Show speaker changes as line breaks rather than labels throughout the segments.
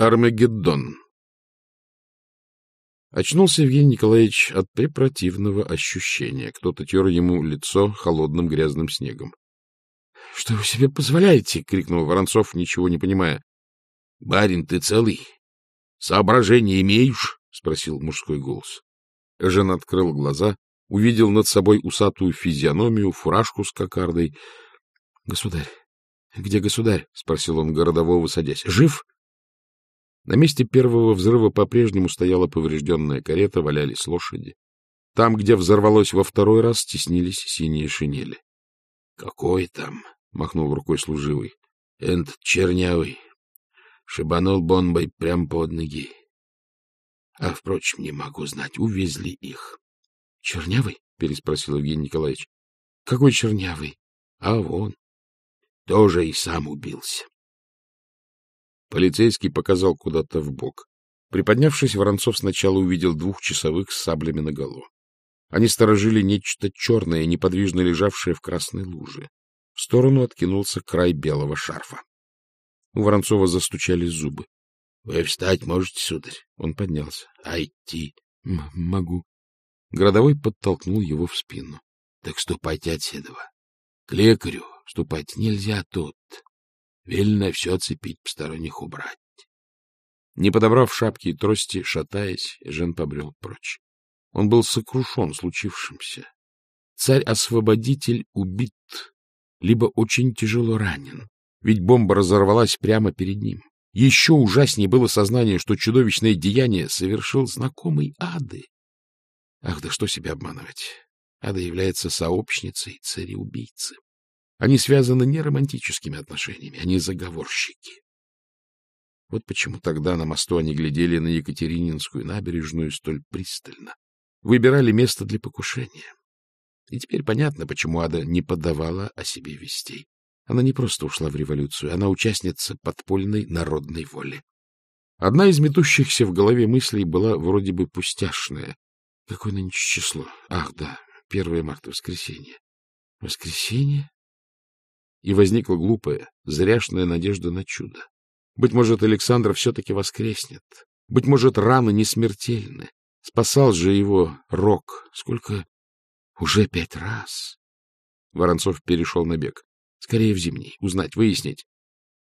Армагеддон. Очнулся Евгений Николаевич от препротивного ощущения. Кто-то тер ему лицо холодным грязным снегом. — Что вы себе позволяете? — крикнул Воронцов, ничего не понимая. — Барин, ты целый? Соображения имеешь? — спросил мужской голос. Жен открыл глаза, увидел над собой усатую физиономию, фуражку с кокардой. — Государь, где государь? — спросил он городового, садясь. — Жив? На месте первого взрыва по-прежнему стояла поврежденная карета, валялись лошади. Там, где взорвалось во второй раз, теснились синие шинели. — Какой там? — махнул рукой служивый. — Энд чернявый. Шибанул бомбой прямо под ноги. А, впрочем, не могу знать, увезли их. — Чернявый? — переспросил Евгений Николаевич. — Какой чернявый? — А вон. Тоже и сам убился. Полицейский показал куда-то в бок. Приподнявшись, Воронцов сначала увидел двух часовых с саблями наголо. Они сторожили нечто черное, неподвижно лежавшее в красной луже. В сторону откинулся край белого шарфа. У Воронцова застучали зубы. — Вы встать можете, сударь? Он поднялся. — А идти? — Могу. Городовой подтолкнул его в спину. — Так ступайте отседова. К лекарю ступать нельзя тут. Велено все цепить, посторонних убрать. Не подобрав шапки и трости, шатаясь, Жен побрел прочь. Он был сокрушен случившимся. Царь-освободитель убит, либо очень тяжело ранен, ведь бомба разорвалась прямо перед ним. Еще ужаснее было сознание, что чудовищное деяние совершил знакомый Ады. Ах, да что себя обманывать! Ада является сообщницей царя-убийцы. Они связаны не романтическими отношениями, они заговорщики. Вот почему тогда на мосту они глядели на Екатерининскую набережную столь пристально, выбирали место для покушения. И теперь понятно, почему Ада не подавала о себе вестей. Она не просто ушла в революцию, она участница подпольной народной воли. Одна из метущихся в голове мыслей была вроде бы пустяшная. Какое нынче число? Ах, да, 1 марта, воскресенье. Воскресенье? И возникла глупая, зряшная надежда на чудо. Быть может, Александр все-таки воскреснет. Быть может, раны не смертельны. Спасал же его Рок. Сколько? Уже пять раз. Воронцов перешел на бег. Скорее в зимний. Узнать, выяснить.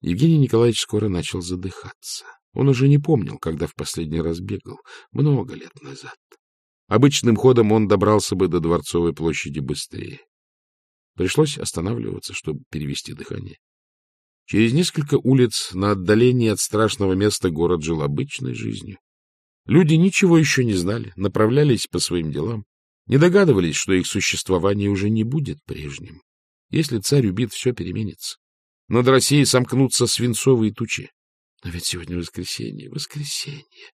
Евгений Николаевич скоро начал задыхаться. Он уже не помнил, когда в последний раз бегал. Много лет назад. Обычным ходом он добрался бы до Дворцовой площади быстрее. Пришлось останавливаться, чтобы перевести дыхание. Через несколько улиц на отдалении от страшного места город жил обычной жизнью. Люди ничего еще не знали, направлялись по своим делам, не догадывались, что их существование уже не будет прежним. Если царь убит, все переменится. Над Россией сомкнутся свинцовые тучи. Но ведь сегодня воскресенье, воскресенье.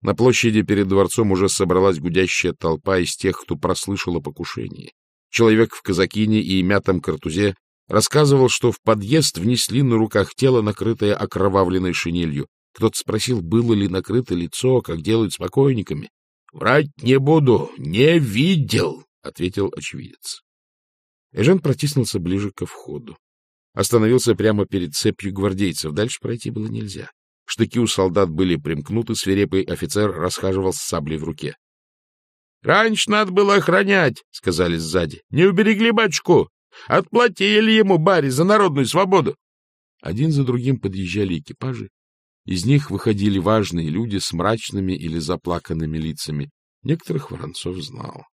На площади перед дворцом уже собралась гудящая толпа из тех, кто прослышал о покушении. Человек в казакине и мятом картузе рассказывал, что в подъезд внесли на руках тело, накрытое окровавленной шинелью. Кто-то спросил, было ли накрыто лицо, как делают с покойниками. — Врать не буду, не видел, — ответил очевидец. Эжен протиснулся ближе ко входу. Остановился прямо перед цепью гвардейцев. Дальше пройти было нельзя. Штыки у солдат были примкнуты, свирепый офицер расхаживал с саблей в руке. — Раньше надо было охранять, — сказали сзади. — Не уберегли батюшку. Отплатили ему, баре, за народную свободу. Один за другим подъезжали экипажи. Из них выходили важные люди с мрачными или заплаканными лицами. Некоторых Воронцов знал.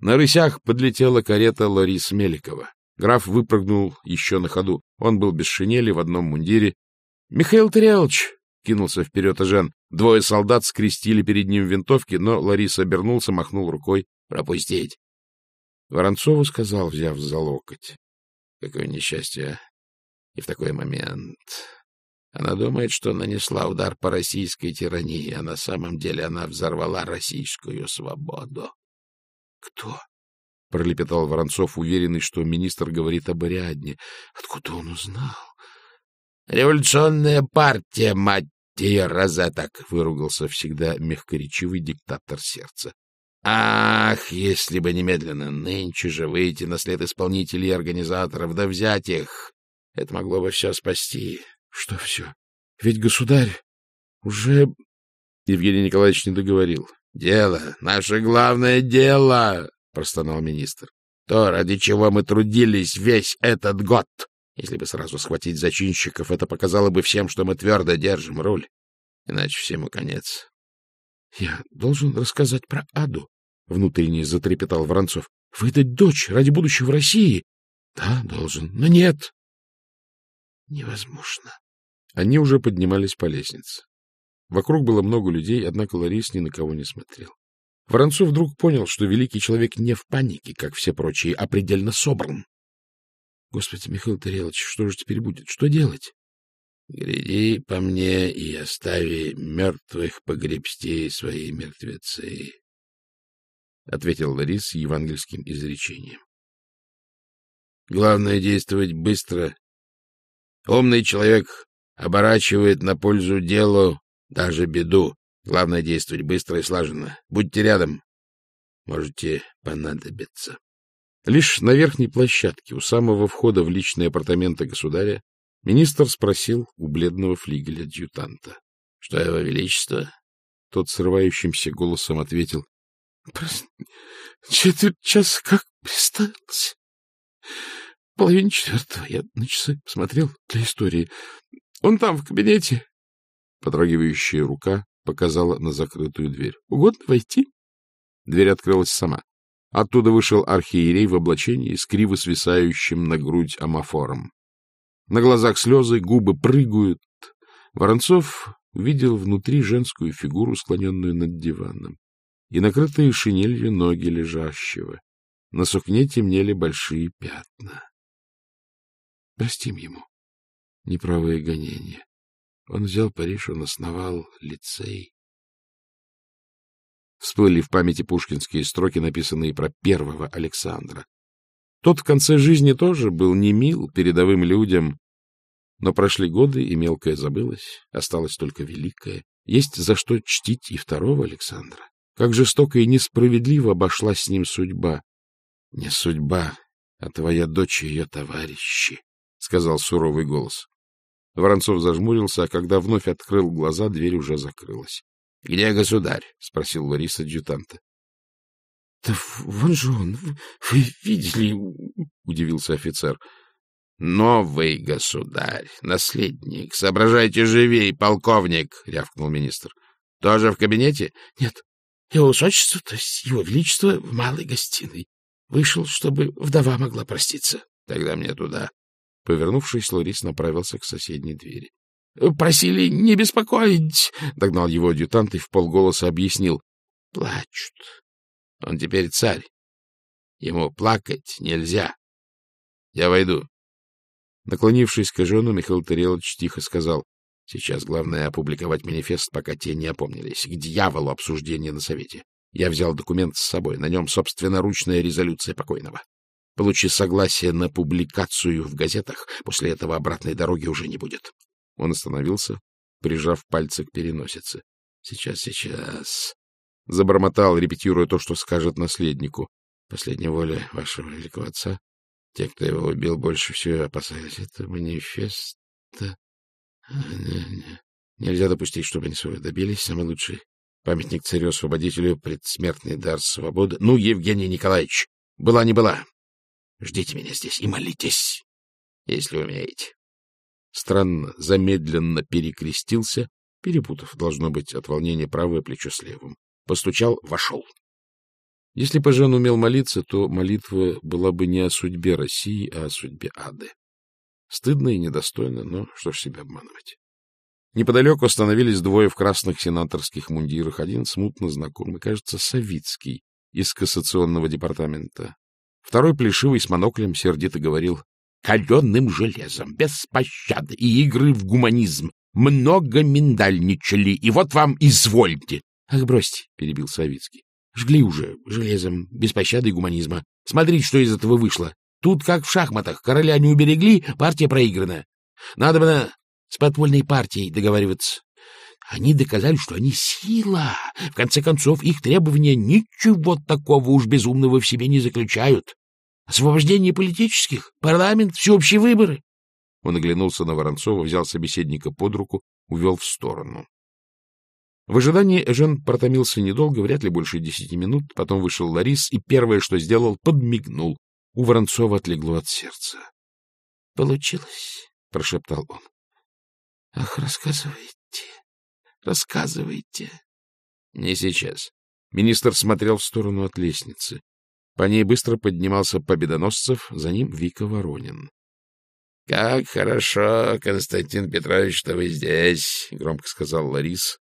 На рысях подлетела карета Ларис Меликова. Граф выпрыгнул еще на ходу. Он был без шинели, в одном мундире. — Михаил Тарелович! — кинулся вперед Жен. Двое солдат скрестили перед ним винтовки, но Лариса обернулся, махнул рукой. — Пропустить. Воронцову сказал, взяв за локоть. — Какое несчастье! И в такой момент... Она думает, что нанесла удар по российской тирании, а на самом деле она взорвала российскую свободу. — Кто? — пролепетал Воронцов, уверенный, что министр говорит об Ариадне. — Откуда он узнал? — Революционная партия, мать ее розеток! — выругался всегда мягкоречивый диктатор сердца. Ах, если бы немедленно нынче же выйти на след исполнителей и организаторов, да взять их! Это могло бы все спасти. Что все? Ведь государь уже... Евгений Николаевич не договорил. — Дело, наше главное дело, — простонал министр. — То, ради чего мы трудились весь этот год. Если бы сразу схватить зачинщиков, это показало бы всем, что мы твердо держим руль. Иначе всему конец. — Я должен рассказать про Аду, — внутренне затрепетал Воронцов. — Выдать дочь ради будущего России? — Да, должен. Но нет. — Невозможно. Они уже поднимались по лестнице. Вокруг было много людей, однако Ларис ни на кого не смотрел. Воронцов вдруг понял, что великий человек не в панике, как все прочие, а предельно собран. Господи, Михаил Тарелович, что же теперь будет? Что делать? — Гряди по мне и остави мертвых погребсти свои мертвецы, — ответил Ларис евангельским изречением. — Главное — действовать быстро. Умный человек оборачивает на пользу делу даже беду. Главное — действовать быстро и слаженно. Будьте рядом. Можете понадобиться. Лишь на верхней площадке, у самого входа в личные апартаменты государя, министр спросил у бледного флигеля-адъютанта. — Что его величество? Тот срывающимся голосом ответил. — Четверть часа как приставился. Половине четвертого я на часы посмотрел для истории. Он там, в кабинете. Подрагивающая рука показала на закрытую дверь. — Угодно войти? Дверь открылась сама. Оттуда вышел архиерей в облачении с криво свисающим на грудь амофором. На глазах слезы, губы прыгают. Воронцов увидел внутри женскую фигуру, склоненную над диваном, и накрытые шинелью ноги лежащего. На сукне темнели большие пятна. Простим ему неправое гонение. Он взял Париж, он основал лицей. Всплыли в памяти пушкинские строки, написанные про первого Александра. Тот в конце жизни тоже был не мил передовым людям, но прошли годы, и мелкое забылось, осталось только великое. Есть за что чтить и второго Александра. Как жестоко и несправедливо обошлась с ним судьба. — Не судьба, а твоя дочь и ее товарищи, — сказал суровый голос. Воронцов зажмурился, а когда вновь открыл глаза, дверь уже закрылась. — Где государь? — спросил Ларис адъютанта. — Да вон же он. Вы видели? — удивился офицер. — Новый государь, наследник. Соображайте живей, полковник, — рявкнул министр. — Тоже в кабинете? — Нет. Его высочество, то есть его величество, в малой гостиной. Вышел, чтобы вдова могла проститься. — Тогда мне туда. Повернувшись, Ларис направился к соседней двери. — Просили не беспокоить, — догнал его адъютант и в полголоса объяснил. — Плачут. Он теперь царь. Ему плакать нельзя. Я войду. Наклонившись к жену, Михаил Тарелович тихо сказал. — Сейчас главное опубликовать манифест, пока те не опомнились. К дьяволу обсуждение на совете. Я взял документ с собой. На нем собственноручная резолюция покойного. Получи согласие на публикацию в газетах. После этого обратной дороги уже не будет. Он остановился, прижав пальцы к переносице. — Сейчас, сейчас. Забормотал, репетируя то, что скажет наследнику. Последняя воля вашего великого отца. Те, кто его убил, больше всего опасались. Это манифест. Нельзя допустить, чтобы они своего добились. Самый лучший памятник царю-освободителю, предсмертный дар свободы. Ну, Евгений Николаевич, была не была. Ждите меня здесь и молитесь, если умеете. Странно, замедленно перекрестился, перепутав, должно быть, от волнения правое плечо с левым. Постучал, вошел. Если бы Жан умел молиться, то молитва была бы не о судьбе России, а о судьбе ады. Стыдно и недостойно, но что ж себя обманывать. Неподалеку остановились двое в красных сенаторских мундирах. Один смутно знакомый, кажется, Савицкий из кассационного департамента. Второй плешивый с моноклем сердито говорил «Каленым железом, без пощады и игры в гуманизм. Много миндальничали, и вот вам извольте». «Ах, бросьте», — перебил Савицкий. «Жгли уже железом, без пощады и гуманизма. Смотрите, что из этого вышло. Тут, как в шахматах, короля не уберегли, партия проиграна. Надо бы с подпольной партией договариваться. Они доказали, что они сила. В конце концов, их требования ничего такого уж безумного в себе не заключают. Освобождение политических, парламент, всеобщие выборы. Он оглянулся на Воронцова, взял собеседника под руку увел в сторону. В ожидании Эжен протомился недолго, вряд ли больше десяти минут, потом вышел Ларис и первое, что сделал, подмигнул. У Воронцова отлегло от сердца. — Получилось, — прошептал он. — Ах, рассказывайте, рассказывайте. — Не сейчас. Министр смотрел в сторону от лестницы. По ней быстро поднимался Победоносцев, за ним Вика Воронин. — Как хорошо, Константин Петрович, что вы здесь, — громко сказал Ларис,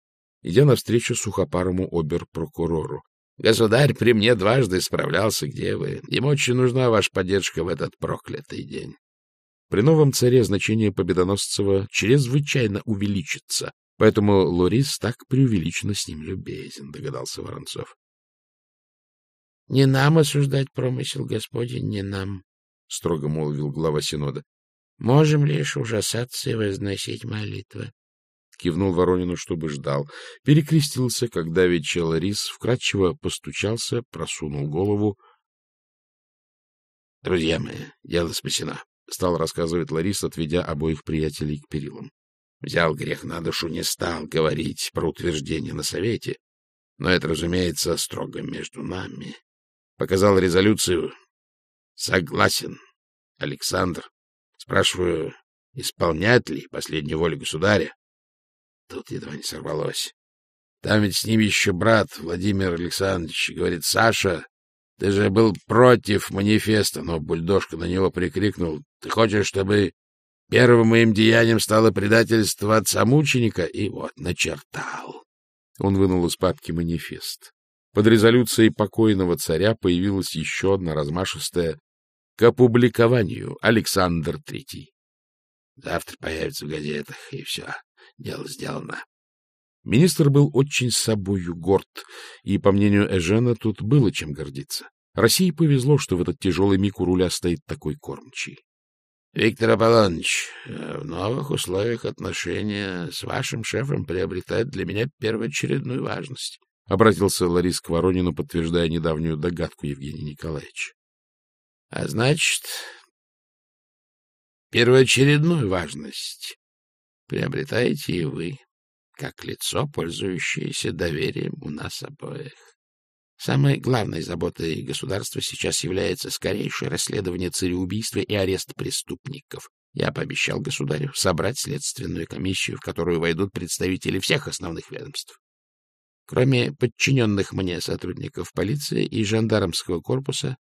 идя навстречу сухопарому обер-прокурору. — Государь при мне дважды справлялся, где вы. Ему очень нужна ваша поддержка в этот проклятый день. При новом царе значение Победоносцева чрезвычайно увеличится, поэтому Лорис так преувеличенно с ним любезен, догадался Воронцов. — Не нам осуждать промысел Господень, не нам, — строго молвил глава Синода. — Можем лишь ужасаться и возносить молитвы. Кивнул Воронину, чтобы ждал. Перекрестился, когда вечел Ларис вкратчиво постучался, просунул голову. — Друзья мои, дело спасено, — стал рассказывать Ларис, отведя обоих приятелей к перилам. Взял грех на душу, не стал говорить про утверждение на совете, но это, разумеется, строго между нами. Показал резолюцию. Согласен, Александр. Спрашиваю, исполнять ли последнюю волю государя? Тут едва не сорвалось. Там ведь с ним еще брат Владимир Александрович. Говорит, Саша, ты же был против манифеста, но бульдожка на него прикрикнул. Ты хочешь, чтобы первым моим деянием стало предательство отца-мученика? И вот, начертал. Он вынул из папки манифест. Под резолюцией покойного царя появилась еще одна размашистая к опубликованию Александр Третий. Завтра появится в газетах, и все. Дело сделано. Министр был очень собою горд, и, по мнению Эжена, тут было чем гордиться. России повезло, что в этот тяжелый миг у руля стоит такой кормчий. — Виктор Аполлоныч, в новых условиях отношения с вашим шефом приобретают для меня первоочередную важность, — обратился Ларис к Воронину, подтверждая недавнюю догадку Евгения Николаевича. — А значит, первоочередную важность приобретаете и вы, как лицо, пользующееся доверием у нас обоих. Самой главной заботой государства сейчас является скорейшее расследование цареубийства и арест преступников. Я пообещал государю собрать следственную комиссию, в которую войдут представители всех основных ведомств. Кроме подчиненных мне сотрудников полиции и жандармского корпуса,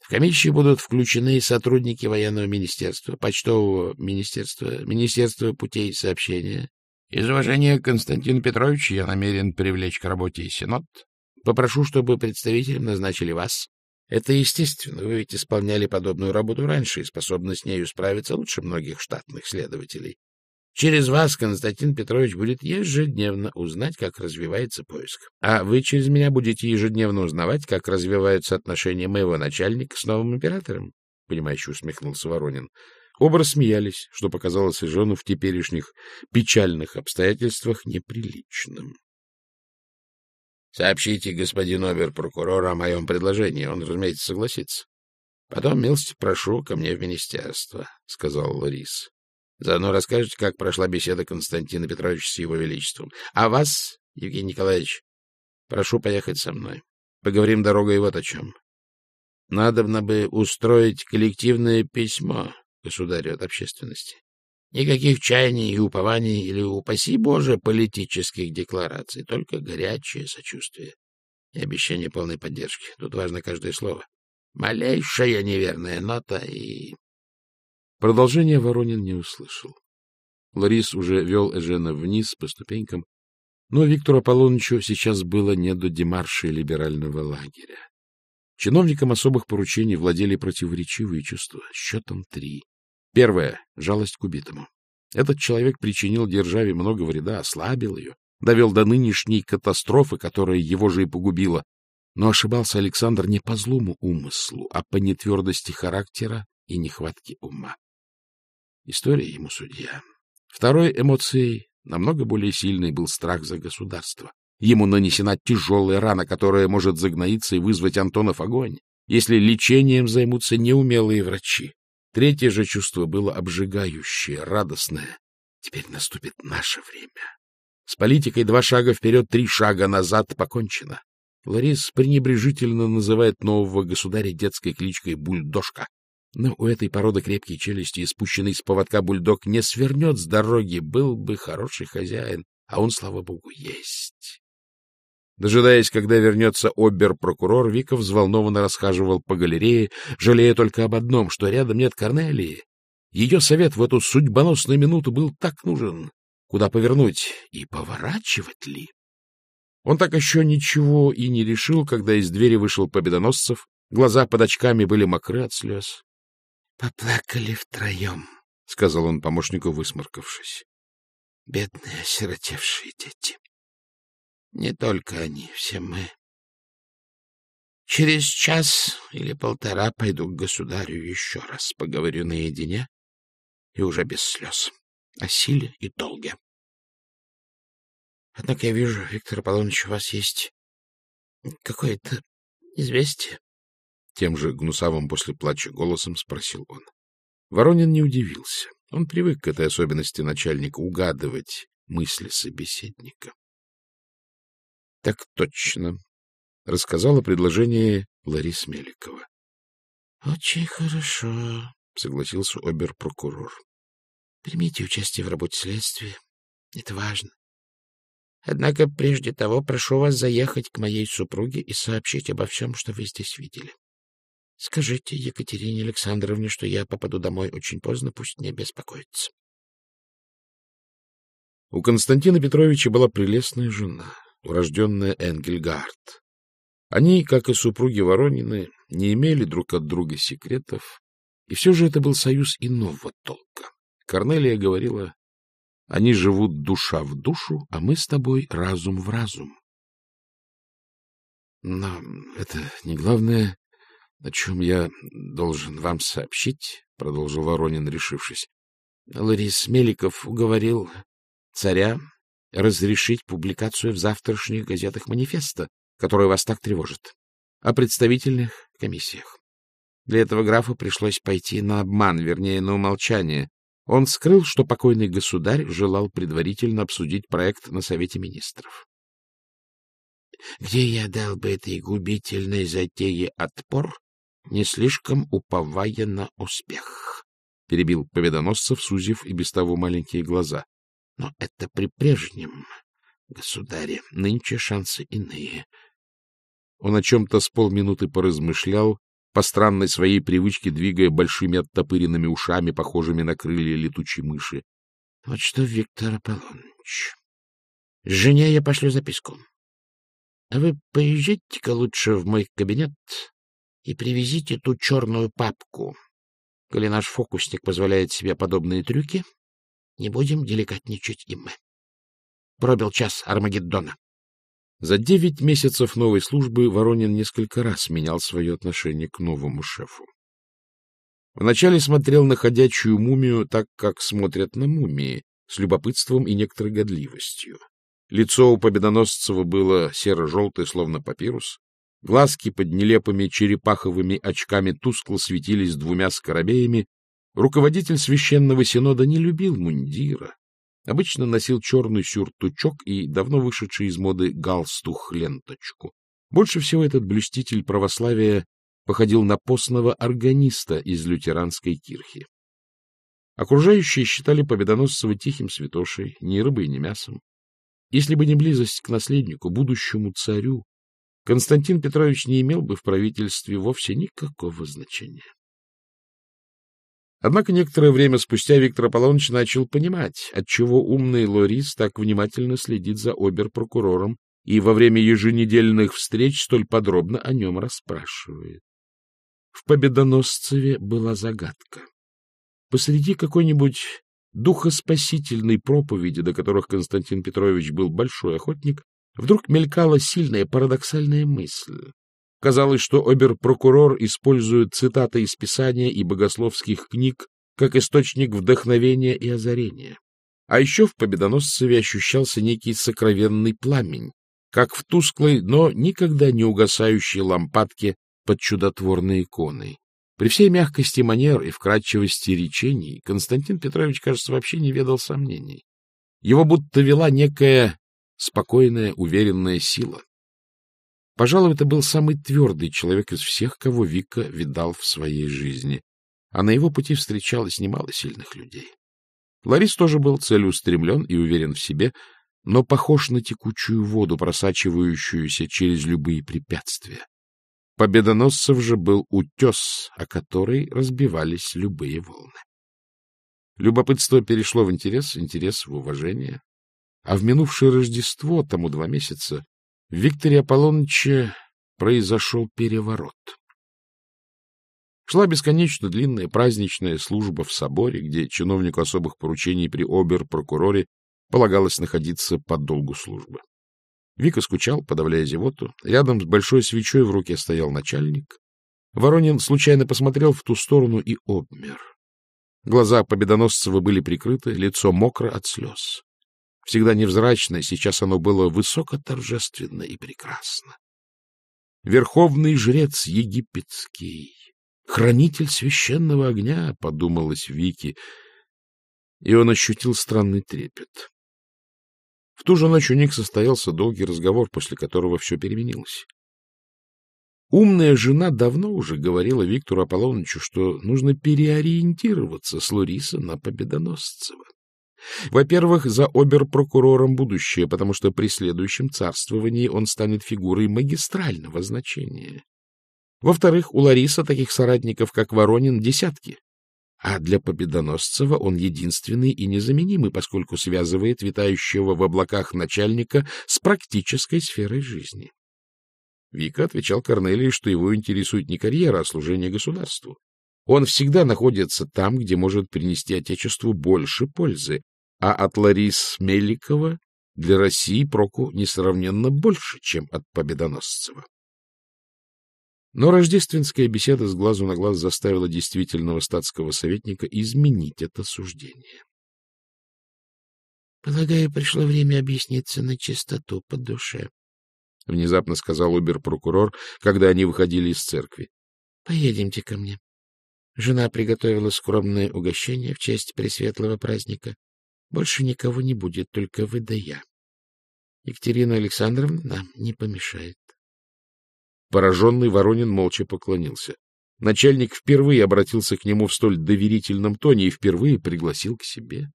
в комиссию будут включены сотрудники военного министерства, почтового министерства, министерства путей сообщения. Из уважения к Константину Петровичу я намерен привлечь к работе и Синод. Попрошу, чтобы представителем назначили вас. Это естественно, вы ведь исполняли подобную работу раньше и способны с нею справиться лучше многих штатных следователей. Через вас Константин Петрович будет ежедневно узнать, как развивается поиск. А вы через меня будете ежедневно узнавать, как развиваются отношения моего начальника с новым оператором. Понимающе усмехнулся Воронин. Оба рассмеялись, что показалось и жену в теперешних печальных обстоятельствах неприличным. — Сообщите господину обер-прокурору о моем предложении. Он, разумеется, согласится. — Потом, милости прошу, ко мне в министерство, — сказал Ларис. Заодно расскажете, как прошла беседа Константина Петровича с его величеством. А вас, Евгений Николаевич, прошу поехать со мной. Поговорим дорогой вот о чем. Надобно бы устроить коллективное письмо государю от общественности. Никаких чаяний и упований или, упаси Боже, политических деклараций, только горячее сочувствие и обещание полной поддержки. Тут важно каждое слово. Малейшая неверная нота и Продолжение Воронин не услышал. Ларис уже вел Эжена вниз по ступенькам, но Виктору Аполлонычу сейчас было не до демарши либерального лагеря. Чиновникам особых поручений владели противоречивые чувства. Счетом три. Первое — жалость к убитому. Этот человек причинил державе много вреда, ослабил ее, довел до нынешней катастрофы, которая его же и погубила. Но ошибался Александр не по злому умыслу, а по нетвердости характера и нехватке ума. История ему судья. Второй эмоцией, намного более сильной, был страх за государство. Ему нанесена тяжелая рана, которая может загноиться и вызвать Антонов огонь, если лечением займутся неумелые врачи. Третье же чувство было обжигающее, радостное. Теперь наступит наше время. С политикой два шага вперед, три шага назад покончено. Ларис пренебрежительно называет нового государя детской кличкой Бульдожка. Но у этой породы крепкие челюсти и спущенный с поводка бульдог не свернет с дороги. Был бы хороший хозяин, а он, слава богу, есть. Дожидаясь, когда вернется обер-прокурор, Вика взволнованно расхаживал по галерее, жалея только об одном, что рядом нет Корнелии. Ее совет в эту судьбоносную минуту был так нужен. Куда повернуть и поворачивать ли? Он так еще ничего и не решил, когда из двери вышел Победоносцев. Глаза под очками были мокры от слез. — Поплакали втроем, — сказал он помощнику, высморкавшись. — Бедные осиротевшие дети. Не только они, все мы. Через час или полтора пойду к государю еще раз, поговорю наедине и уже без слез о силе и долге. Однако я вижу, Виктор Аполлоныч, у вас есть какое-то известие. Тем же гнусавым после плача голосом спросил он. Воронин не удивился. Он привык к этой особенности начальника угадывать мысли собеседника. Так точно, — рассказала предложение Ларис Меликова. — Очень хорошо, — согласился обер-прокурор. — Примите участие в работе следствия. Это важно. Однако прежде того прошу вас заехать к моей супруге и сообщить обо всем, что вы здесь видели. Скажите Екатерине Александровне, что я попаду домой очень поздно, пусть не беспокоится. У Константина Петровича была прелестная жена урожденная Энгельгард. Они, как и супруги Воронины, не имели друг от друга секретов, и все же это был союз иного толка. Корнелия говорила, они живут душа в душу, а мы с тобой разум в разум. Но это не главное, о чем я должен вам сообщить, — продолжил Воронин, решившись. Ларис Меликов уговорил царя разрешить публикацию в завтрашних газетах манифеста, который вас так тревожит, о представительных комиссиях. Для этого графу пришлось пойти на обман, вернее, на умолчание. Он скрыл, что покойный государь желал предварительно обсудить проект на Совете Министров. Где я дал бы этой губительной затее отпор, не слишком уповая на успех? — перебил победоносцев, сузив и без того маленькие глаза. Но это при прежнем государе. Нынче шансы иные. Он о чем-то с полминуты поразмышлял, по странной своей привычке двигая большими оттопыренными ушами, похожими на крылья летучей мыши. — Вот что, Виктор Аполлоныч, жене я пошлю записку. А вы поезжайте-ка лучше в мой кабинет и привезите ту черную папку. Коли наш фокусник позволяет себе подобные трюки, не будем деликатничать и мы. Пробил час Армагеддона. За девять месяцев новой службы Воронин несколько раз менял свое отношение к новому шефу. Вначале смотрел на ходячую мумию так, как смотрят на мумии, с любопытством и некоторой годливостью. Лицо у Победоносцева было серо-желтое, словно папирус. Глазки под нелепыми черепаховыми очками тускло светились двумя скоробеями, Руководитель священного синода не любил мундира. Обычно носил черный сюртучок и давно вышедший из моды галстух-ленточку. Больше всего этот блюститель православия походил на постного органиста из лютеранской кирхи. Окружающие считали Победоносцева тихим святошей, ни рыбой, ни мясом. Если бы не близость к наследнику, будущему царю, Константин Петрович не имел бы в правительстве вовсе никакого значения. Однако некоторое время спустя Виктор Аполлоныч начал понимать, отчего умный Лорис так внимательно следит за обер-прокурором и во время еженедельных встреч столь подробно о нем расспрашивает. В Победоносцеве была загадка. Посреди какой-нибудь духоспасительной проповеди, до которых Константин Петрович был большой охотник, вдруг мелькала сильная парадоксальная мысль. Казалось, что обер-прокурор использует цитаты из Писания и богословских книг как источник вдохновения и озарения. А еще в Победоносцеве ощущался некий сокровенный пламень, как в тусклой, но никогда не угасающей лампадке под чудотворной иконой. При всей мягкости манер и вкрадчивости речений Константин Петрович, кажется, вообще не ведал сомнений. Его будто вела некая спокойная, уверенная сила. Пожалуй, это был самый твердый человек из всех, кого Вика видал в своей жизни, а на его пути встречалось немало сильных людей. Ларис тоже был целеустремлен и уверен в себе, но похож на текучую воду, просачивающуюся через любые препятствия. Победоносцев же был утес, о который разбивались любые волны. Любопытство перешло в интерес, интерес в уважение. А в минувшее Рождество, тому два месяца, в Викторе Аполлоныче произошел переворот. Шла бесконечно длинная праздничная служба в соборе, где чиновнику особых поручений при обер-прокуроре полагалось находиться по долгу службы. Вика скучал, подавляя зевоту. Рядом с большой свечой в руке стоял начальник. Воронин случайно посмотрел в ту сторону и обмер. Глаза Победоносцева были прикрыты, лицо мокро от слез. Всегда невзрачное, сейчас оно было высоко-торжественно и прекрасно. Верховный жрец египетский, хранитель священного огня, подумалось Вики, и он ощутил странный трепет. В ту же ночь у них состоялся долгий разговор, после которого все переменилось. Умная жена давно уже говорила Виктору Аполлоновичу, что нужно переориентироваться с Луриса на Победоносцева. Во-первых, за обер-прокурором будущее, потому что при следующем царствовании он станет фигурой магистрального значения. Во-вторых, у Лариса таких соратников, как Воронин, десятки. А для Победоносцева он единственный и незаменимый, поскольку связывает витающего в облаках начальника с практической сферой жизни. Вика отвечал Корнелии, что его интересует не карьера, а служение государству. Он всегда находится там, где может принести Отечеству больше пользы, а от Ларис Меликова для России проку несравненно больше, чем от Победоносцева. Но рождественская беседа с глазу на глаз заставила действительного статского советника изменить это суждение.
— Полагаю, пришло время объясниться на чистоту по душе, —
внезапно сказал обер-прокурор, когда они выходили из церкви.
— Поедемте ко мне. Жена приготовила скромное угощение в честь пресветлого праздника. Больше никого не будет, только вы да я. Екатерина Александровна нам не помешает.
Пораженный Воронин молча поклонился. Начальник впервые обратился к нему в столь доверительном тоне и впервые пригласил к себе.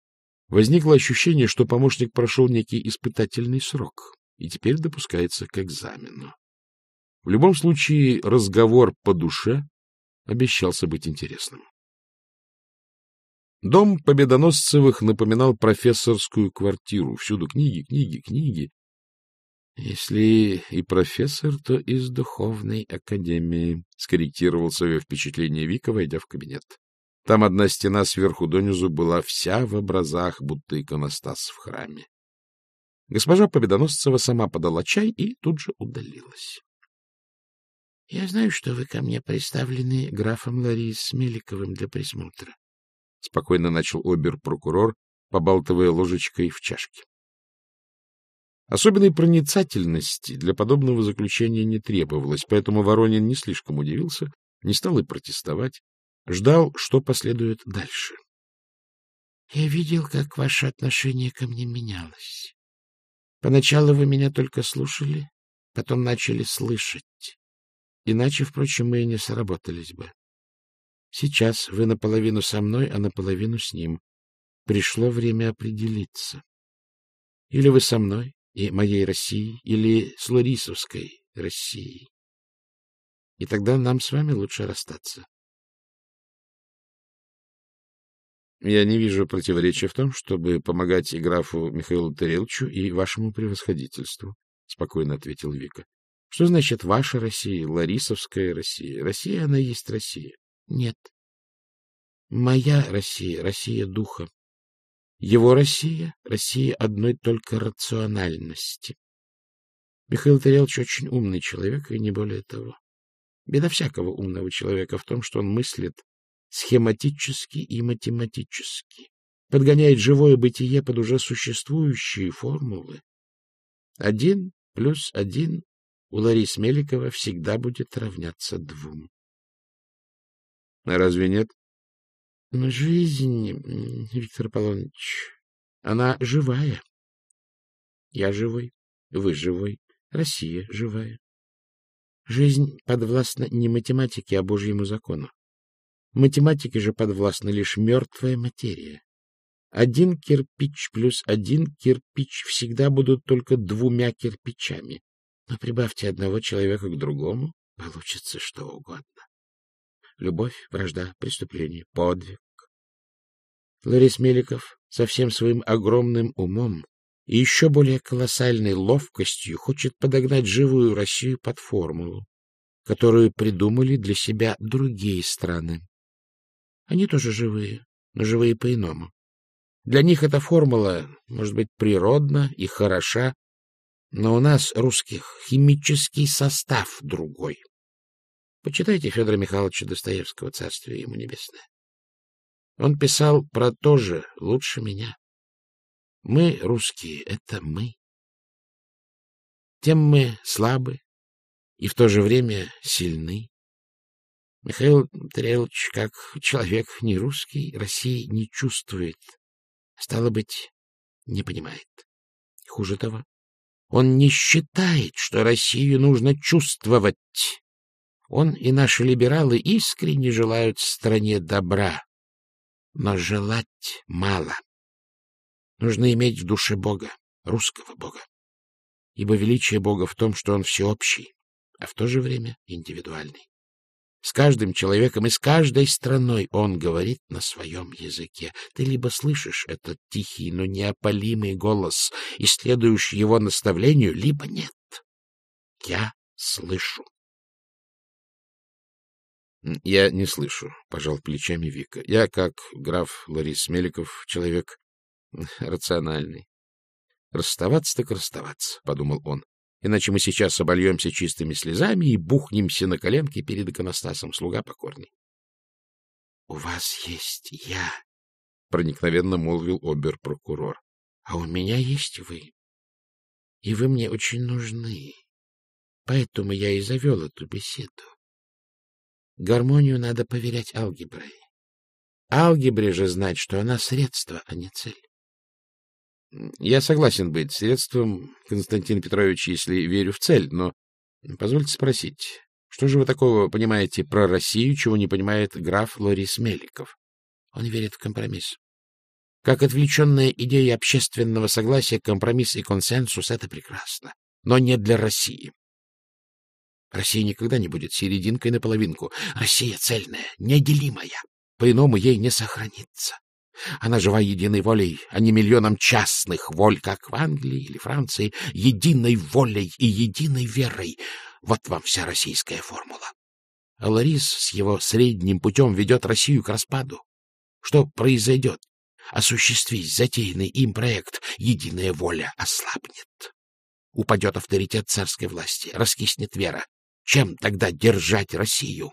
Возникло ощущение, что помощник прошел некий испытательный срок и теперь допускается к экзамену. В любом случае, разговор по душе обещался быть интересным. Дом Победоносцевых напоминал профессорскую квартиру. Всюду книги, книги, книги. Если и профессор, то из духовной академии, — скорректировал свое впечатление Вика, войдя в кабинет. Там одна стена сверху донизу была вся в образах, будто иконостас в храме. Госпожа Победоносцева сама подала чай и тут же удалилась.
— Я знаю, что вы ко мне представлены графом Ларис Меликовым для присмотра.
— спокойно начал обер-прокурор, побалтывая ложечкой в чашке. Особенной проницательности для подобного заключения не требовалось, поэтому Воронин не слишком удивился, не стал и протестовать, ждал, что последует дальше.
— Я видел, как ваше отношение ко мне менялось. Поначалу вы меня только слушали, потом начали слышать. Иначе, впрочем, мы и не сработались бы. Сейчас вы наполовину со мной, а наполовину с ним. Пришло время определиться. Или вы со мной, и моей России, или с Лорисовской Россией. И тогда нам с вами лучше расстаться.
Я не вижу противоречия в том, чтобы помогать и графу Михаилу Тарелчу, и вашему превосходительству, — спокойно ответил Вика. — Что значит ваша Россия, Ларисовская Россия? Россия, она есть Россия.
Нет. Моя Россия, Россия духа. Его Россия — Россия одной только рациональности. Михаил Тарелович очень умный человек, и не более того. Беда всякого умного человека в том, что он мыслит схематически и математически, подгоняет живое бытие под уже существующие формулы. Один плюс один у Ларис Меликова всегда будет равняться двум.
А разве нет?
Но жизнь, Виктор Аполлоныч, она живая. Я живой, вы живой, Россия живая. Жизнь подвластна не математике, а Божьему закону. Математике же подвластна лишь мертвая материя. Один кирпич плюс один кирпич всегда будут только двумя кирпичами. Но прибавьте одного человека к другому, получится что угодно. Любовь, вражда, преступление, подвиг. Ларис Меликов со всем своим огромным умом и еще более колоссальной ловкостью хочет подогнать живую Россию под формулу, которую придумали для себя другие страны. Они тоже живые, но живые по-иному. Для них эта формула, может быть, природна и хороша, но у нас, русских, химический состав другой. Почитайте Федора Михайловича Достоевского «Царствие ему небесное». Он писал про то же лучше меня. Мы, русские, — это мы. Тем мы слабы и в то же время сильны. Михаил Тарелович, как человек не русский, России не чувствует Стало быть, не понимает. Хуже того, он не считает, что Россию нужно чувствовать. Он и наши либералы искренне желают стране добра, но желать мало. Нужно иметь в душе Бога, русского Бога. Ибо величие Бога в том, что Он всеобщий, а в то же время индивидуальный. С каждым человеком и с каждой страной он говорит на своем языке. Ты либо слышишь этот тихий, но неопалимый голос и следуешь его наставлению, либо нет. Я слышу.
— Я не слышу, — пожал плечами Вика. — Я, как граф Ларис Меликов, человек рациональный. — Расставаться так расставаться, — подумал он иначе мы сейчас обольемся чистыми слезами и бухнемся на коленки перед иконостасом, слуга покорный.
— У вас есть я, —
проникновенно молвил обер-прокурор.
— А у меня есть вы. И вы мне очень нужны. Поэтому я и завел эту беседу. Гармонию надо поверять алгеброй. Алгебре же знать, что она средство, а не цель.
Я согласен быть средством, Константин Петрович, если верю в цель, но позвольте спросить, что же вы такого понимаете про Россию, чего не понимает граф Лорис Меликов?
Он верит в компромисс. Как отвлеченная идея общественного согласия, компромисс и консенсус — это прекрасно, но не для России. Россия никогда не будет серединкой на половинку. Россия цельная, неделимая. По-иному ей не сохранится. Она жива единой волей, а не миллионом частных воль, как в Англии или Франции, единой волей и единой верой. Вот вам вся российская формула. А Ларис с его средним путем ведет Россию к распаду. Что произойдет? Осуществить затеянный им проект, единая воля ослабнет. Упадет авторитет царской власти, раскиснет вера. Чем тогда держать Россию?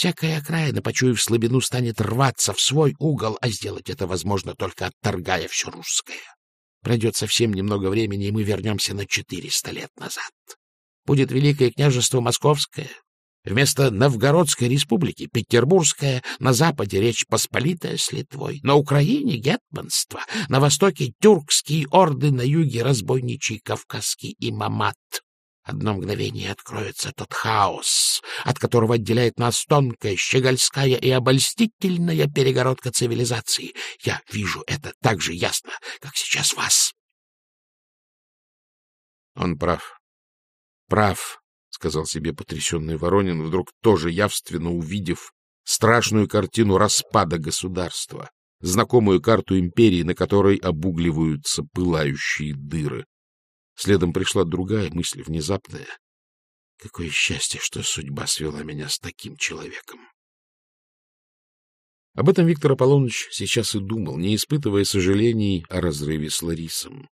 Всякая окраина, почуяв слабину, станет рваться в свой угол, а сделать это возможно только отторгая все русское. Пройдет совсем немного времени, и мы вернемся на четыреста лет назад. Будет Великое княжество Московское, Вместо Новгородской республики — Петербургская, на западе Речь Посполитая с Литвой, на Украине — гетманство, на востоке — тюркские орды, на юге — разбойничий кавказский имамат. Одно мгновение откроется тот хаос, от которого отделяет нас тонкая, щегольская и обольстительная перегородка цивилизации. Я вижу это так же ясно, как сейчас вас.
Он прав. Прав, — сказал себе потрясенный Воронин, вдруг тоже явственно увидев страшную картину распада государства, знакомую карту империи, на которой обугливаются пылающие дыры. Следом пришла другая мысль, внезапная. Какое счастье, что судьба свела меня с таким человеком. Об этом Виктор Аполлоныч сейчас и думал, не испытывая сожалений о разрыве с Ларисом.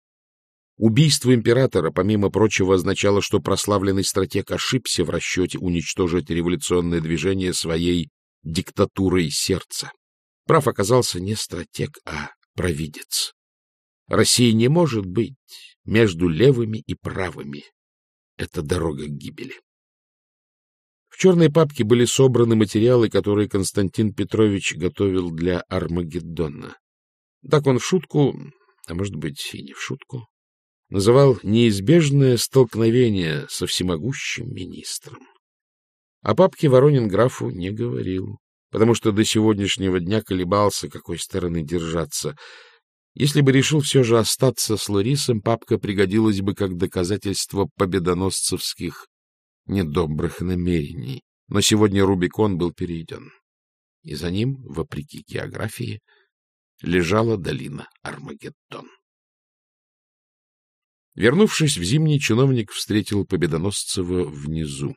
Убийство императора, помимо прочего, означало, что прославленный стратег ошибся в расчете уничтожить революционное движение своей диктатурой сердца. Прав оказался не стратег, а провидец. Россия не может быть между левыми и правыми. Это дорога к гибели. В черной папке были собраны материалы, которые Константин Петрович готовил для Армагеддона. Так он в шутку, а может быть и не в шутку, называл неизбежное столкновение со всемогущим министром. О папке Воронин графу не говорил, потому что до сегодняшнего дня колебался, какой стороны держаться. Если бы решил все же остаться с Ларисом, папка пригодилась бы как доказательство победоносцевских недобрых намерений. Но сегодня Рубикон был перейден, и за ним, вопреки географии, лежала долина Армагеддон. Вернувшись в зимний, чиновник встретил Победоносцева внизу.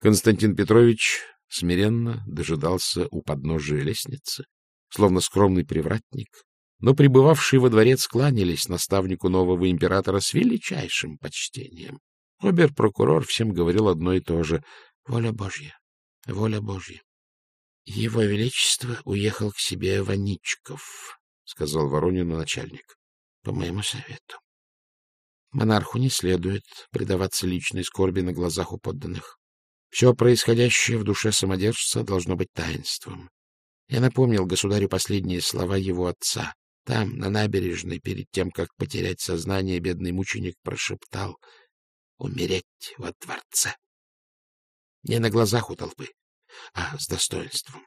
Константин Петрович смиренно дожидался у подножия лестницы, словно скромный привратник, но пребывавшие во дворец кланялись наставнику нового императора с величайшим почтением. Обер-прокурор всем говорил одно и то же — воля Божья, воля Божья. — Его Величество уехал к себе Ваничков, — сказал Воронину начальник, — по моему совету. Монарху не следует предаваться личной скорби на глазах у подданных. Все происходящее в душе самодержца должно быть таинством. Я напомнил государю последние слова его отца. Там, на набережной, перед тем, как потерять сознание, бедный мученик прошептал — умереть во дворце. Не на глазах у толпы, а с достоинством.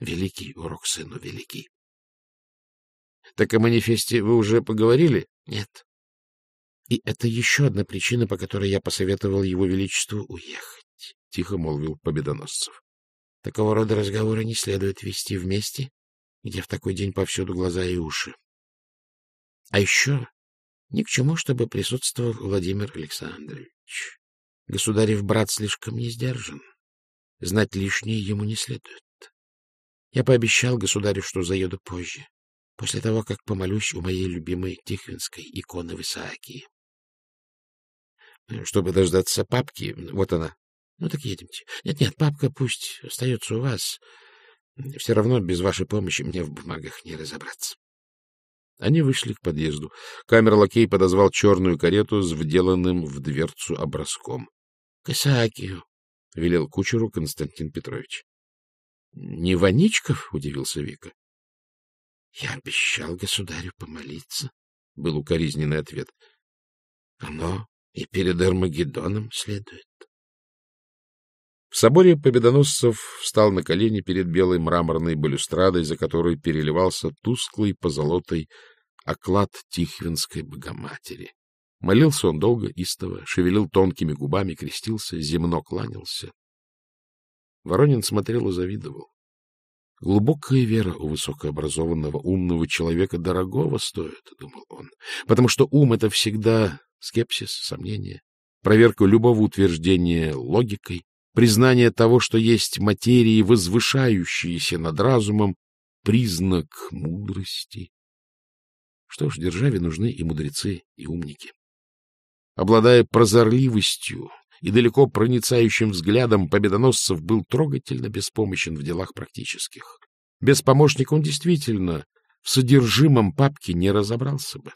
Великий урок сыну великий. — Так о манифесте вы уже поговорили? — Нет. И это еще одна причина, по которой я посоветовал его величеству уехать, — тихо молвил Победоносцев. Такого рода разговоры не следует вести вместе, где в такой день повсюду глаза и уши. А еще ни к чему, чтобы присутствовал Владимир Александрович. Государев брат слишком не сдержан. Знать лишнее ему не следует. Я пообещал государю, что заеду позже, после того, как помолюсь у моей любимой Тихвинской иконы в Исаакии. Чтобы дождаться папки, вот она. Ну так едемте. Нет-нет, папка пусть остается у вас. Все равно без вашей помощи мне в бумагах не разобраться. Они вышли к подъезду. Камер-лакей подозвал черную карету с вделанным в дверцу образком. — К велел кучеру Константин Петрович. — Не Ваничков? — удивился Вика. — Я обещал государю помолиться, — был укоризненный ответ. — Оно и перед Армагеддоном следует. В соборе победоносцев встал на колени перед белой мраморной балюстрадой, за которой переливался тусклый позолотой оклад Тихвинской Богоматери. Молился он долго, истово, шевелил тонкими губами, крестился, земно кланялся. Воронин смотрел и завидовал. Глубокая вера у высокообразованного, умного человека дорогого стоит, — думал он, — потому что ум — это всегда скепсис, сомнение, проверка любого утверждения логикой, признание того, что есть материи, возвышающиеся над разумом, признак мудрости. Что ж, державе нужны и мудрецы, и умники. Обладая прозорливостью и далеко проницающим взглядом, Победоносцев был трогательно беспомощен в делах практических. Без помощника он действительно в содержимом папки не разобрался бы.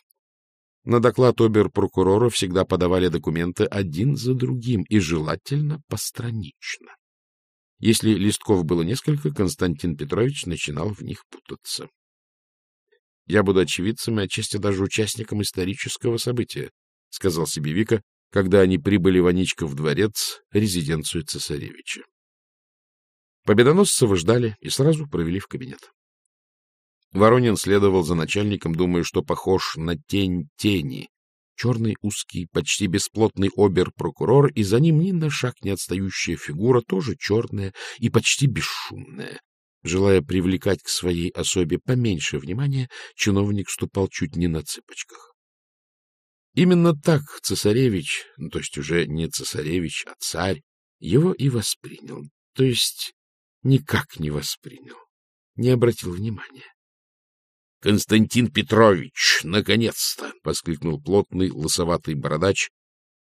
На доклад обер-прокурора всегда подавали документы один за другим и желательно постранично. Если листков было несколько, Константин Петрович начинал в них путаться. Я буду очевидцем и отчасти даже участником исторического события, — сказал себе Вика, когда они прибыли в Аничков дворец, резиденцию цесаревича. Победоносцева ждали и сразу провели в кабинет. Воронин следовал за начальником, думая, что похож на тень тени. Черный, узкий, почти бесплотный обер-прокурор, и за ним ни на шаг не отстающая фигура, тоже черная и почти бесшумная. Желая привлекать к своей особе поменьше внимания, чиновник ступал чуть не на цыпочках. Именно так цесаревич, ну, то есть уже не цесаревич, а царь, его и воспринял, то есть никак не воспринял, не обратил внимания. — Константин Петрович, наконец-то! — воскликнул плотный лосоватый бородач,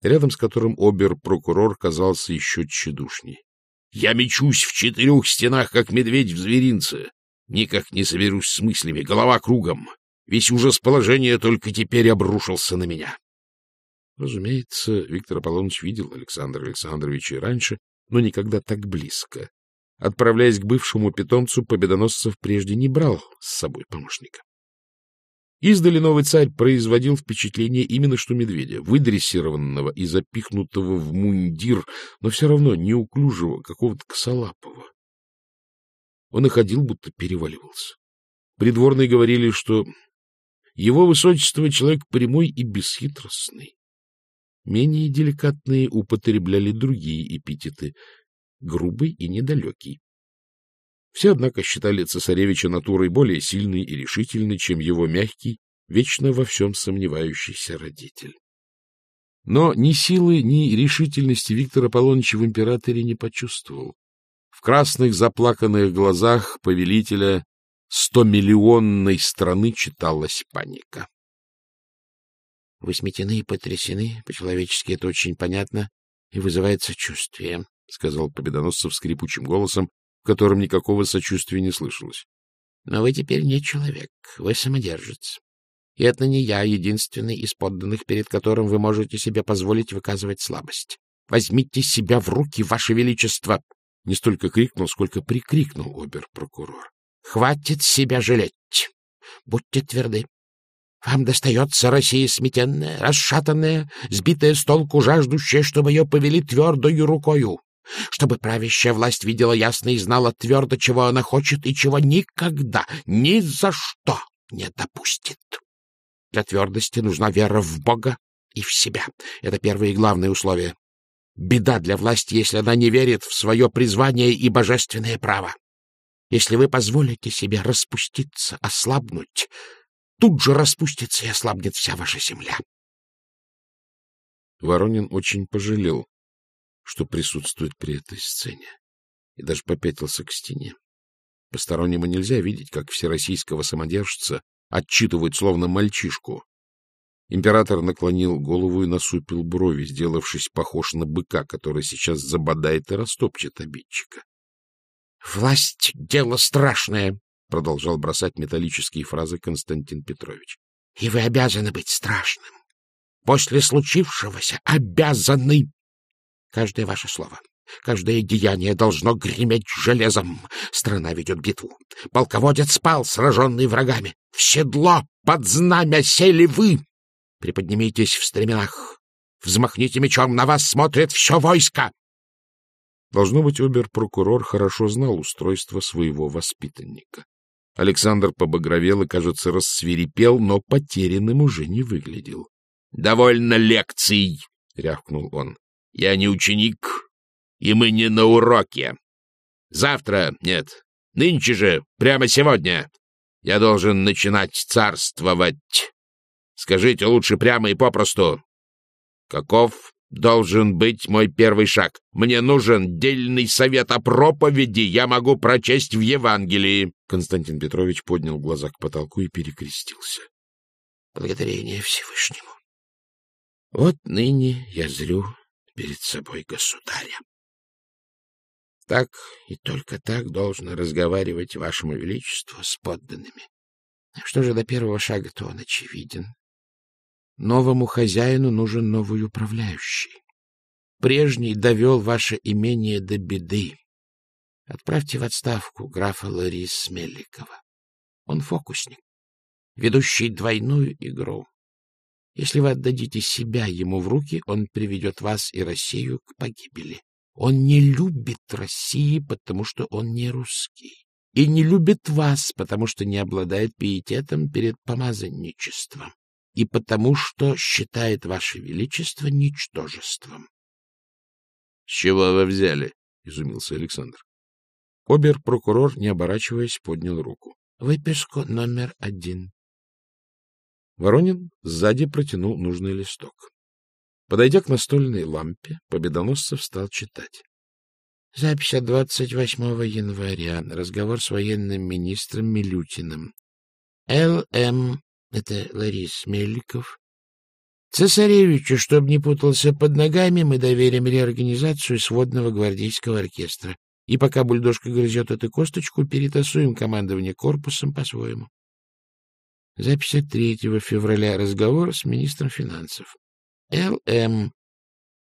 рядом с которым обер-прокурор казался еще тщедушней. Я мечусь в четырех стенах, как медведь в зверинце. Никак не соберусь с мыслями, голова кругом. Весь ужас положения только теперь обрушился на меня. Разумеется, Виктор Аполлоныч видел Александра Александровича раньше но никогда так близко. Отправляясь к бывшему питомцу, Победоносцев прежде не брал с собой помощника. Издали новый царь производил впечатление именно что медведя, выдрессированного и запихнутого в мундир, но все равно неуклюжего, какого-то косолапого. Он и ходил, будто переваливался. Придворные говорили, что его высочество — человек прямой и бесхитростный. Менее деликатные употребляли другие эпитеты — грубый и недалекий. Все, однако, считали цесаревича натурой более сильной и решительной, чем его мягкий, вечно во всем сомневающийся родитель. Но ни силы, ни решительности Виктор Аполлоныч в императоре не почувствовал. В красных заплаканных глазах повелителя стомиллионной страны читалась паника.
— Вы сметены и потрясены, по-человечески это очень понятно и вызывает сочувствие, — сказал Победоносцев скрипучим голосом, в котором никакого сочувствия не слышалось. — Но вы теперь не человек, вы самодержец. И это не я, единственный из подданных, перед которым вы можете себе позволить выказывать слабость. Возьмите себя в руки, ваше величество! Не столько крикнул, сколько прикрикнул обер-прокурор. Хватит себя жалеть. Будьте тверды. Вам достается Россия сметенная, расшатанная, сбитая с толку, жаждущая, чтобы ее повели твердою рукою, чтобы правящая власть видела ясно и знала твердо, чего она хочет и чего никогда, ни за что не допустит. Для твердости нужна вера в Бога и в себя. Это первое и главное условие. Беда для власти, если она не верит в свое призвание и божественное право. Если вы позволите себе распуститься, ослабнуть, тут же распустится и ослабнет вся ваша земля.
Воронин очень пожалел, что присутствует при этой сцене, и даже попятился к стене. Постороннему нельзя видеть, как всероссийского самодержца отчитывают словно мальчишку. Император наклонил голову и насупил брови, сделавшись похож на быка, который сейчас забодает и растопчет обидчика.
— Власть — дело страшное, —
продолжал бросать металлические фразы Константин Петрович.
— И вы обязаны быть страшным. После случившегося обязаны. Каждое ваше слово, каждое деяние должно греметь железом. Страна ведет битву. Полководец спал, сраженный врагами. В седло под знамя сели вы. Приподнимитесь в стременах. Взмахните мечом, на вас смотрит все войско.
Должно быть, обер-прокурор хорошо знал устройство своего воспитанника. Александр побагровел и, кажется, рассверепел, но потерянным уже не выглядел. — Довольно лекций! — рявкнул он. — Я не ученик, и мы не на уроке. Завтра, нет, нынче же, прямо сегодня, я должен начинать царствовать. Скажите лучше прямо и попросту, каков должен быть мой первый шаг. Мне нужен дельный совет о проповеди, я могу прочесть в Евангелии. Константин Петрович поднял глаза к потолку и перекрестился.
Благодарение Всевышнему. Вот ныне я зрю перед собой государя. Так и только так должно разговаривать вашему величеству с подданными. Что же до первого шага, то он очевиден. Новому хозяину нужен новый управляющий. Прежний довел ваше имение до беды. Отправьте в отставку графа Ларис Меликова. Он фокусник, ведущий двойную игру. Если вы отдадите себя ему в руки, он приведет вас и Россию к погибели. Он не любит России, потому что он не русский. И не любит вас, потому что не обладает пиететом перед помазанничеством и потому что считает Ваше Величество ничтожеством.
— С чего вы взяли? — изумился Александр. Обер-прокурор, не оборачиваясь, поднял руку.
— Выписку номер один.
Воронин сзади протянул нужный листок. Подойдя к настольной лампе, Победоносцев стал читать.
Запись от 28 января. Разговор с военным министром Милютиным. Л.М. Это Ларис Мельников. Цесаревичу, чтобы не путался под ногами, мы доверим реорганизацию сводного гвардейского оркестра. И пока бульдожка грызет эту косточку, перетасуем командование корпусом по-своему. Запись от 3 февраля. Разговор с министром финансов. Л.М.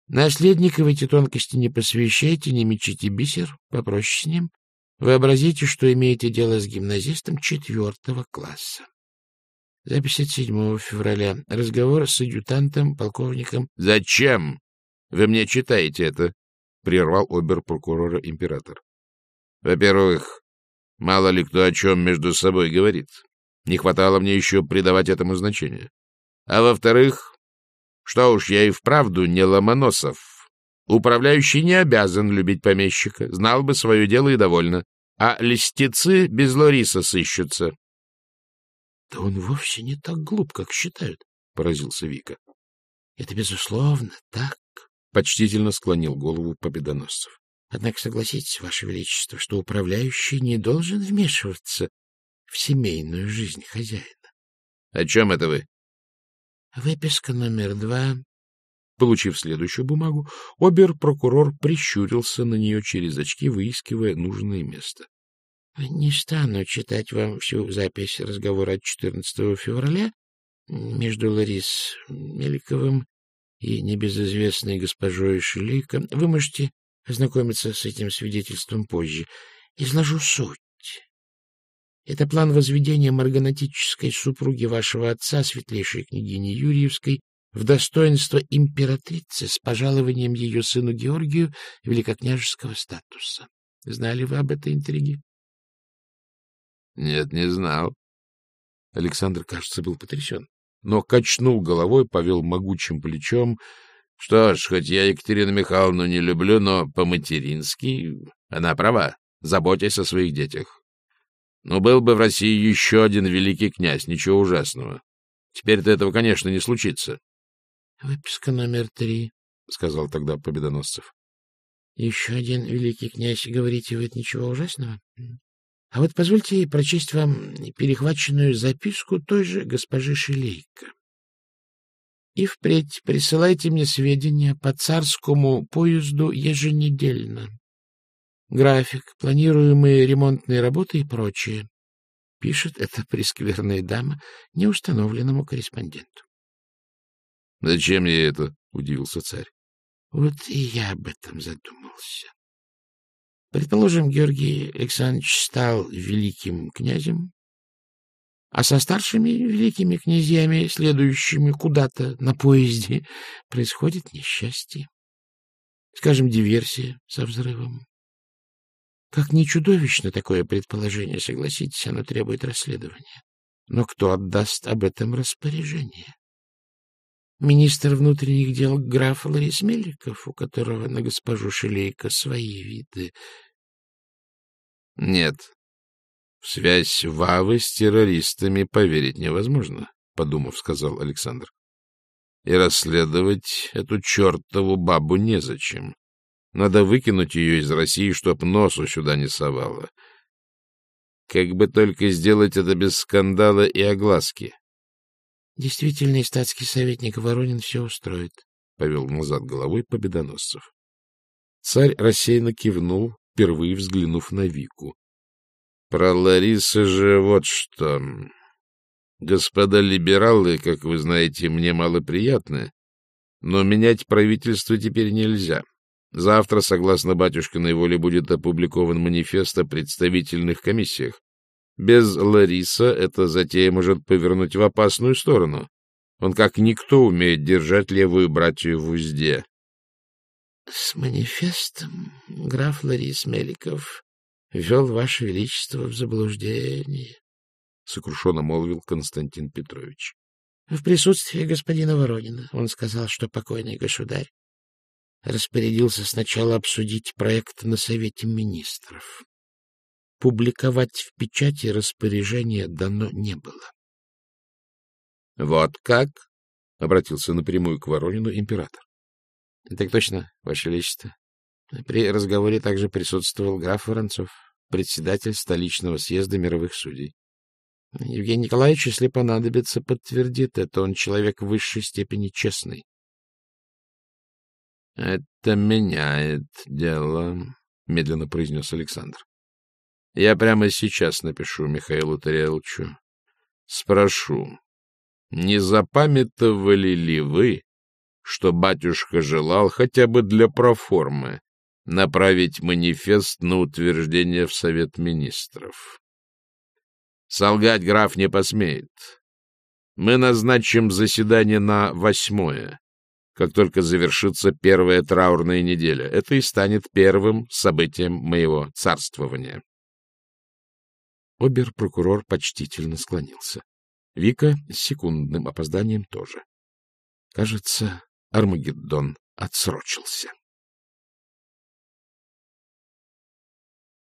Наследника в эти тонкости не посвящайте, не мечите бисер, попроще с ним. Вообразите, что имеете дело с гимназистом четвертого класса. Запись от 7 февраля. Разговор с адъютантом, полковником.
— Зачем вы мне читаете это? — прервал обер-прокурора император. — Во-первых, мало ли кто о чем между собой говорит. Не хватало мне еще придавать этому значение. А во-вторых, что уж я и вправду не Ломоносов. Управляющий не обязан любить помещика, знал бы свое дело и довольно. А листицы без Лориса сыщутся.
— Да он вовсе не так глуп, как считают, — поразился Вика. — Это, безусловно, так, — почтительно склонил голову победоносцев. — Однако согласитесь, Ваше Величество, что управляющий не должен вмешиваться в семейную жизнь хозяина.
— О чем это вы?
— Выписка номер два.
Получив следующую бумагу, обер-прокурор прищурился на нее через очки, выискивая нужное место.
Не стану читать вам всю запись разговора от 14 февраля между Ларис Меликовым и небезызвестной госпожой Шелейко. Вы можете ознакомиться с этим свидетельством позже. Изложу суть. Это план возведения марганатической супруги вашего отца, светлейшей княгини Юрьевской, в достоинство императрицы с пожалованием ее сыну Георгию великокняжеского статуса. Знали вы об этой интриге?
— Нет, не знал. Александр, кажется, был потрясен, но качнул головой, повел могучим плечом. Что ж, хоть я Екатерину Михайловну не люблю, но по-матерински она права. Заботясь о своих детях. Но был бы в России еще один великий князь, ничего ужасного. Теперь-то этого, конечно, не случится.
— Выписка номер три, — сказал тогда Победоносцев. — Еще один великий князь, говорите вы, ничего ужасного? А вот позвольте прочесть вам перехваченную записку той же госпожи Шелейко. И впредь присылайте мне сведения по царскому поезду еженедельно. График, планируемые ремонтные работы и прочее. Пишет эта прескверная дама неустановленному корреспонденту.
— Зачем ей это? — удивился царь.
— Вот и я об этом задумался. Предположим, Георгий Александрович стал великим князем, а со старшими великими князьями, следующими куда-то на поезде, происходит несчастье. Скажем, диверсия со взрывом. Как ни чудовищно такое предположение, согласитесь, оно требует расследования. Но кто отдаст об этом распоряжение? Министр внутренних дел граф Ларис Меликов, у которого на госпожу Шелейко свои виды,
нет. В связь Вавы с террористами поверить невозможно, — подумав, сказал Александр. И расследовать эту чертову бабу незачем. Надо выкинуть ее из России, чтоб носу сюда не совала. Как бы только сделать это без скандала и огласки.
— Действительный статский советник Воронин все устроит, — повел назад головой победоносцев.
Царь рассеянно кивнул, впервые взглянув на Вику. Про Ларисы же вот что. Господа либералы, как вы знаете, мне малоприятны, но менять правительство теперь нельзя. Завтра, согласно батюшкиной воле, будет опубликован манифест о представительных комиссиях. Без Лариса эта затея может повернуть в опасную сторону. Он как никто умеет держать левую братью в узде.
— С манифестом граф Ларис Меликов ввел Ваше Величество в заблуждение, — сокрушенно молвил Константин Петрович. В присутствии господина Воронина он сказал, что покойный государь распорядился сначала обсудить проект на Совете Министров. Публиковать в печати распоряжение дано не было.
— Вот как? — обратился напрямую к Воронину император.
— Так точно, Ваше Величество. При разговоре также присутствовал граф Воронцов, председатель столичного съезда мировых судей. Евгений Николаевич, если понадобится, подтвердит это. Он человек в высшей степени честный.
— Это меняет дело, — медленно произнес Александр. — Я прямо сейчас напишу Михаилу Тареловичу. Спрошу, не запамятовали ли вы,
что батюшка желал хотя бы для проформы направить манифест на утверждение в Совет Министров. Солгать граф не посмеет. Мы назначим заседание на восьмое, как только завершится первая траурная неделя. Это и станет первым событием моего царствования.
Обер-прокурор почтительно склонился. Вика с секундным опозданием тоже. Кажется, Армагеддон отсрочился.